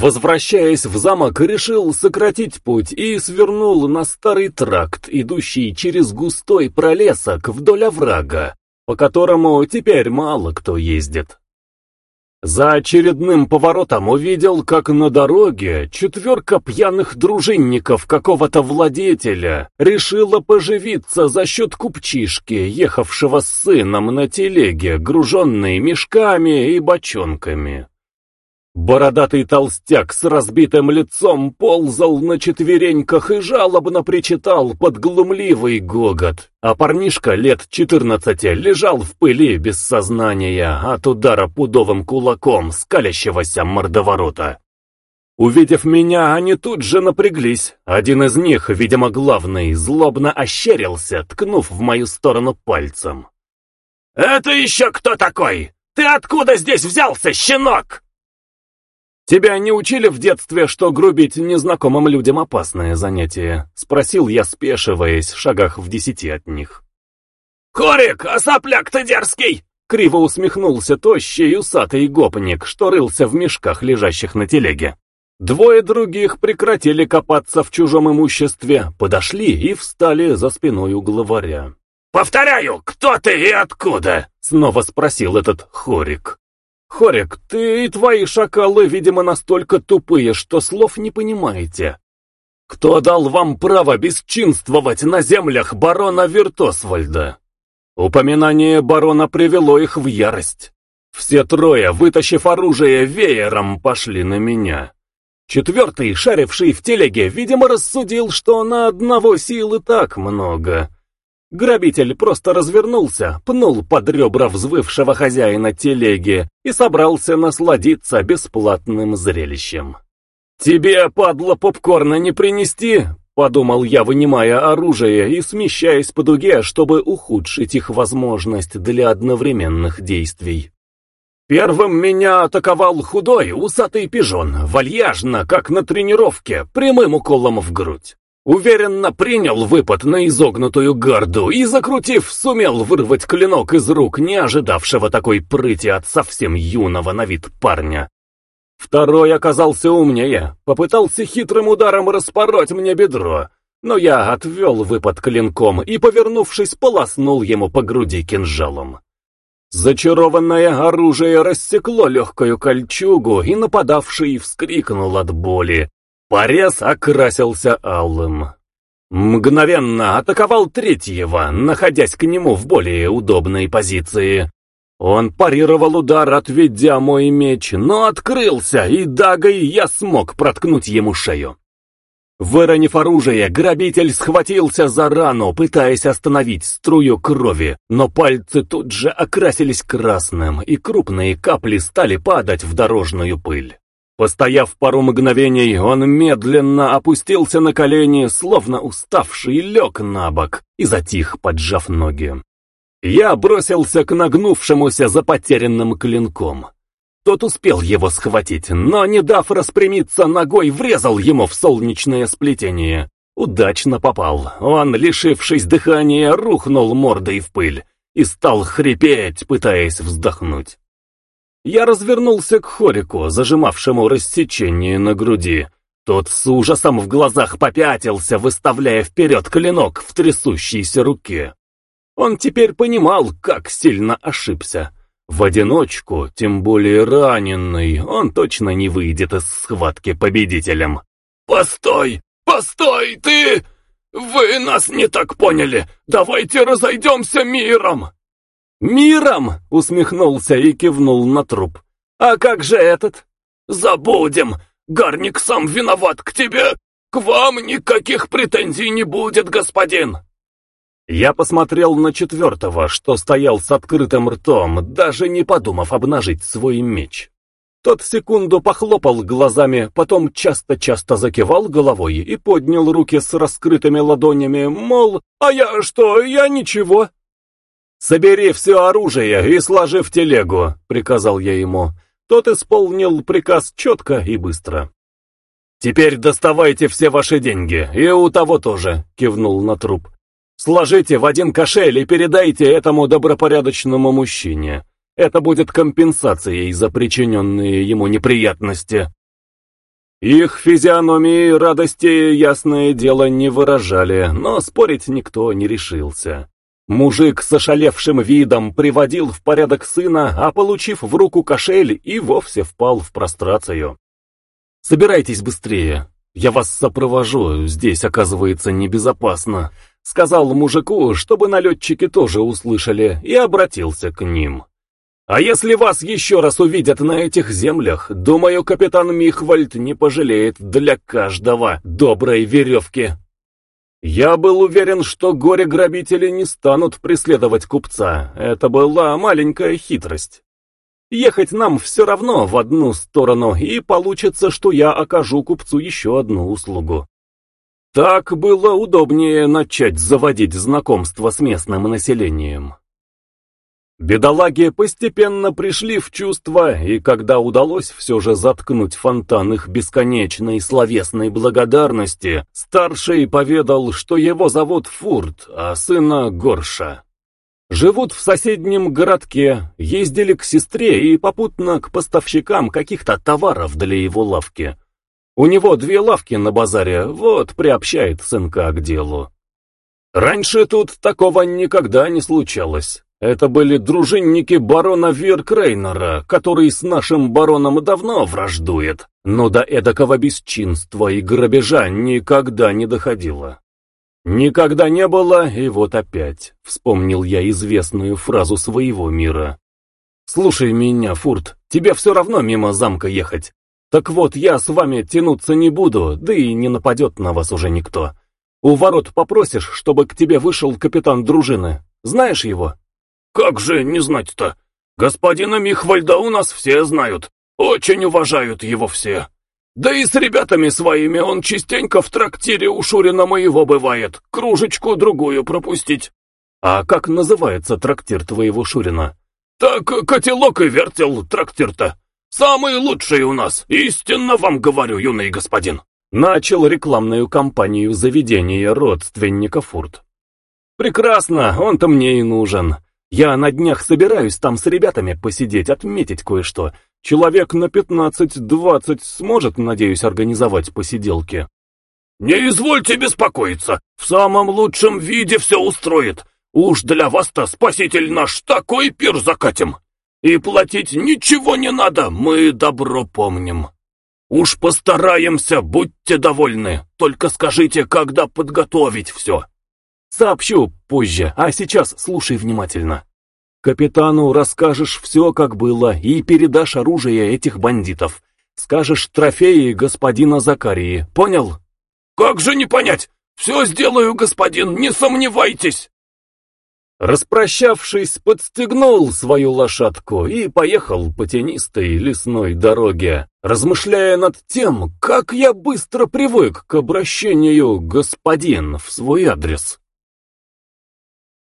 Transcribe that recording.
Возвращаясь в замок, решил сократить путь и свернул на старый тракт, идущий через густой пролесок вдоль оврага, по которому теперь мало кто ездит. За очередным поворотом увидел, как на дороге четверка пьяных дружинников какого-то владетеля решила поживиться за счет купчишки, ехавшего с сыном на телеге, груженной мешками и бочонками. Бородатый толстяк с разбитым лицом ползал на четвереньках и жалобно причитал под глумливый гогот, а парнишка лет четырнадцати лежал в пыли без сознания от удара пудовым кулаком скалящегося мордоворота. Увидев меня, они тут же напряглись. Один из них, видимо главный, злобно ощерился, ткнув в мою сторону пальцем. «Это еще кто такой? Ты откуда здесь взялся, щенок?» «Тебя не учили в детстве, что грубить незнакомым людям опасное занятие?» — спросил я, спешиваясь, шагах в десяти от них. «Хорик, а сопляк ты дерзкий!» — криво усмехнулся тощий усатый гопник, что рылся в мешках, лежащих на телеге. Двое других прекратили копаться в чужом имуществе, подошли и встали за спиной у главаря. «Повторяю, кто ты и откуда?» — снова спросил этот Хорик. «Хорик, ты и твои шакалы, видимо, настолько тупые, что слов не понимаете. Кто дал вам право бесчинствовать на землях барона Виртосвальда?» Упоминание барона привело их в ярость. Все трое, вытащив оружие веером, пошли на меня. Четвертый, шаривший в телеге, видимо, рассудил, что на одного силы так много. Грабитель просто развернулся, пнул под ребра взвывшего хозяина телеги и собрался насладиться бесплатным зрелищем. «Тебе, падла, попкорна не принести?» — подумал я, вынимая оружие и смещаясь по дуге, чтобы ухудшить их возможность для одновременных действий. Первым меня атаковал худой, усатый пижон, вальяжно, как на тренировке, прямым уколом в грудь. Уверенно принял выпад на изогнутую гарду и, закрутив, сумел вырвать клинок из рук не ожидавшего такой прыти от совсем юного на вид парня. Второй оказался умнее, попытался хитрым ударом распороть мне бедро, но я отвел выпад клинком и, повернувшись, полоснул ему по груди кинжалом. Зачарованное оружие рассекло легкую кольчугу, и нападавший вскрикнул от боли, Порез окрасился алым. Мгновенно атаковал третьего, находясь к нему в более удобной позиции. Он парировал удар, отведя мой меч, но открылся, и дагой я смог проткнуть ему шею. Выронив оружие, грабитель схватился за рану, пытаясь остановить струю крови, но пальцы тут же окрасились красным, и крупные капли стали падать в дорожную пыль. Постояв пару мгновений, он медленно опустился на колени, словно уставший, лег на бок и затих, поджав ноги. Я бросился к нагнувшемуся за потерянным клинком. Тот успел его схватить, но, не дав распрямиться ногой, врезал ему в солнечное сплетение. Удачно попал. Он, лишившись дыхания, рухнул мордой в пыль и стал хрипеть, пытаясь вздохнуть. Я развернулся к Хорику, зажимавшему рассечение на груди. Тот с ужасом в глазах попятился, выставляя вперед клинок в трясущейся руке. Он теперь понимал, как сильно ошибся. В одиночку, тем более раненый, он точно не выйдет из схватки победителем. «Постой! Постой, ты! Вы нас не так поняли! Давайте разойдемся миром!» «Миром!» — усмехнулся и кивнул на труп. «А как же этот?» «Забудем! Гарник сам виноват к тебе! К вам никаких претензий не будет, господин!» Я посмотрел на четвертого, что стоял с открытым ртом, даже не подумав обнажить свой меч. Тот секунду похлопал глазами, потом часто-часто закивал головой и поднял руки с раскрытыми ладонями, мол, «А я что, я ничего!» «Собери все оружие и сложи в телегу», — приказал я ему. Тот исполнил приказ четко и быстро. «Теперь доставайте все ваши деньги, и у того тоже», — кивнул на труп. «Сложите в один кошель и передайте этому добропорядочному мужчине. Это будет компенсацией за причиненные ему неприятности». Их физиономии радости, ясное дело, не выражали, но спорить никто не решился. Мужик с ошалевшим видом приводил в порядок сына, а получив в руку кошель, и вовсе впал в прострацию. «Собирайтесь быстрее, я вас сопровожу, здесь оказывается небезопасно», сказал мужику, чтобы налетчики тоже услышали, и обратился к ним. А если вас еще раз увидят на этих землях, думаю, капитан Михвальд не пожалеет для каждого доброй веревки. Я был уверен, что горе-грабители не станут преследовать купца. Это была маленькая хитрость. Ехать нам все равно в одну сторону, и получится, что я окажу купцу еще одну услугу. Так было удобнее начать заводить знакомство с местным населением. Бедолаги постепенно пришли в чувство, и когда удалось все же заткнуть фонтан их бесконечной словесной благодарности, старший поведал, что его зовут Фурт, а сына Горша. Живут в соседнем городке, ездили к сестре и попутно к поставщикам каких-то товаров для его лавки. У него две лавки на базаре, вот приобщает сынка к делу. Раньше тут такого никогда не случалось. Это были дружинники барона Виркрейнера, который с нашим бароном давно враждует, но до эдакого бесчинства и грабежа никогда не доходило. «Никогда не было, и вот опять», — вспомнил я известную фразу своего мира. «Слушай меня, Фурт, тебе все равно мимо замка ехать. Так вот, я с вами тянуться не буду, да и не нападет на вас уже никто. У ворот попросишь, чтобы к тебе вышел капитан дружины. Знаешь его?» Как же не знать-то? Господина Михвальда у нас все знают. Очень уважают его все. Да и с ребятами своими он частенько в трактире у Шурина моего бывает. Кружечку-другую пропустить. А как называется трактир твоего Шурина? Так котелок и вертел трактир-то. Самый лучший у нас, истинно вам говорю, юный господин. Начал рекламную кампанию заведения родственника Фурт. Прекрасно, он-то мне и нужен. Я на днях собираюсь там с ребятами посидеть, отметить кое-что. Человек на пятнадцать-двадцать сможет, надеюсь, организовать посиделки. Не извольте беспокоиться, в самом лучшем виде все устроит. Уж для вас-то, спаситель наш, такой пир закатим. И платить ничего не надо, мы добро помним. Уж постараемся, будьте довольны, только скажите, когда подготовить все. Сообщу позже, а сейчас слушай внимательно. Капитану расскажешь все, как было, и передашь оружие этих бандитов. Скажешь трофеи господина Закарии, понял? Как же не понять? Все сделаю, господин, не сомневайтесь. Распрощавшись, подстегнул свою лошадку и поехал по тенистой лесной дороге, размышляя над тем, как я быстро привык к обращению «господин» в свой адрес.